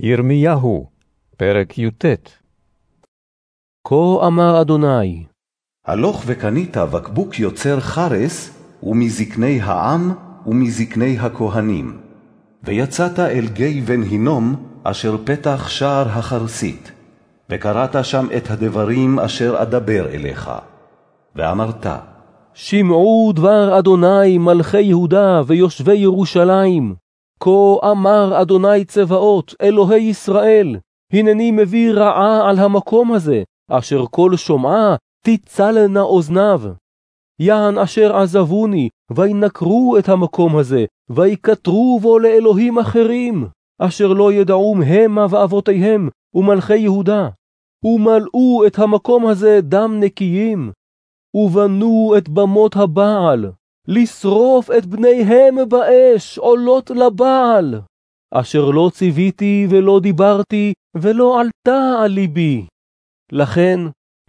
ירמיהו, פרק י"ט כה אמר אדוני, הלוך וקנית בקבוק יוצר חרס, ומזקני העם, ומזקני הכהנים. ויצאת אל גיא בן הינום, אשר פתח שער החרסית, וקראת שם את הדברים אשר אדבר אליך. ואמרת, שמעו דבר אדוני מלכי יהודה ויושבי ירושלים. כה אמר אדוני צבאות, אלוהי ישראל, הנני מביא רעה על המקום הזה, אשר כל שומעה תצלנה אוזניו. יען אשר עזבוני, וינקרו את המקום הזה, ויקטרו בו לאלוהים אחרים, אשר לא ידעום המה ואבותיהם, ומלכי יהודה, ומלאו את המקום הזה דם נקיים, ובנו את במות הבעל, לשרוף את בניהם באש עולות לבעל, אשר לא ציוויתי ולא דיברתי, ולא עלתה על ליבי. לכן,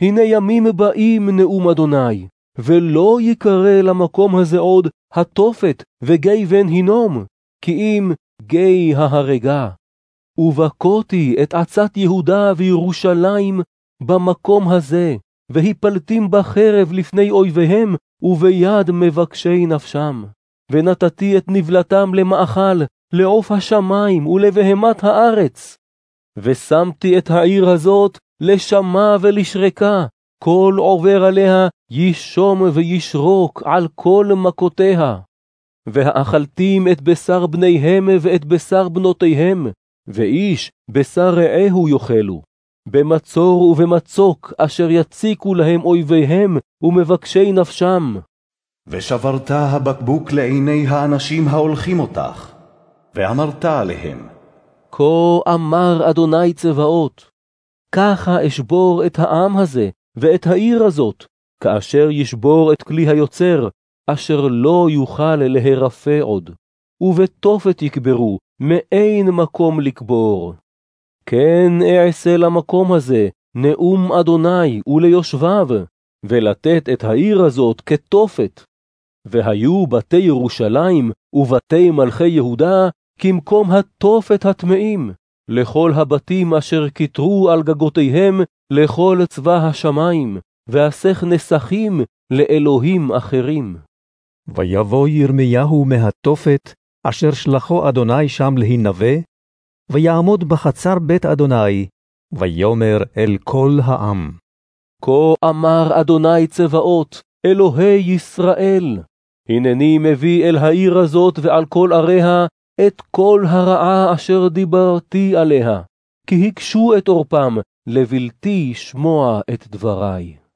הנה ימים באים נאום אדוני, ולא יקרא למקום הזה עוד התופת וגיא בן הינום, כי אם גיא ההרגה. ובכותי את עצת יהודה וירושלים במקום הזה, והפלתים בחרב לפני אויביהם, וביד מבקשי נפשם. ונתתי את נבלתם למאכל, לעוף השמים ולבהמת הארץ. ושמתי את העיר הזאת לשמה ולשרקה, כל עובר עליה ישום וישרוק על כל מכותיה. והאכלתים את בשר בניהם ואת בשר בנותיהם, ואיש בשר רעהו יאכלו. במצור ובמצוק אשר יציקו להם אויביהם ומבקשי נפשם. ושברת הבקבוק לעיני האנשים ההולכים אותך, ואמרת עליהם, כה אמר אדוני צבאות, ככה אשבור את העם הזה ואת העיר הזאת, כאשר ישבור את כלי היוצר, אשר לא יוכל להירפא עוד, ובתופת יקברו, מאין מקום לקבור. כן אעשה למקום הזה נאום אדוני וליושביו, ולתת את העיר הזאת כתופת. והיו בתי ירושלים ובתי מלכי יהודה כמקום התופת הטמאים, לכל הבתים אשר כיתרו על גגותיהם לכל צבא השמיים, ואסך נסכים לאלוהים אחרים. ויבוא ירמיהו מהתופת, אשר שלחו אדוני שם להינבא, ויעמוד בחצר בית אדוני, ויאמר אל כל העם. כה אמר אדוני צבאות, אלוהי ישראל, הנני מביא אל העיר הזאת ועל כל עריה את כל הרעה אשר דיברתי עליה, כי הקשו את עורפם לבלתי שמוע את דברי.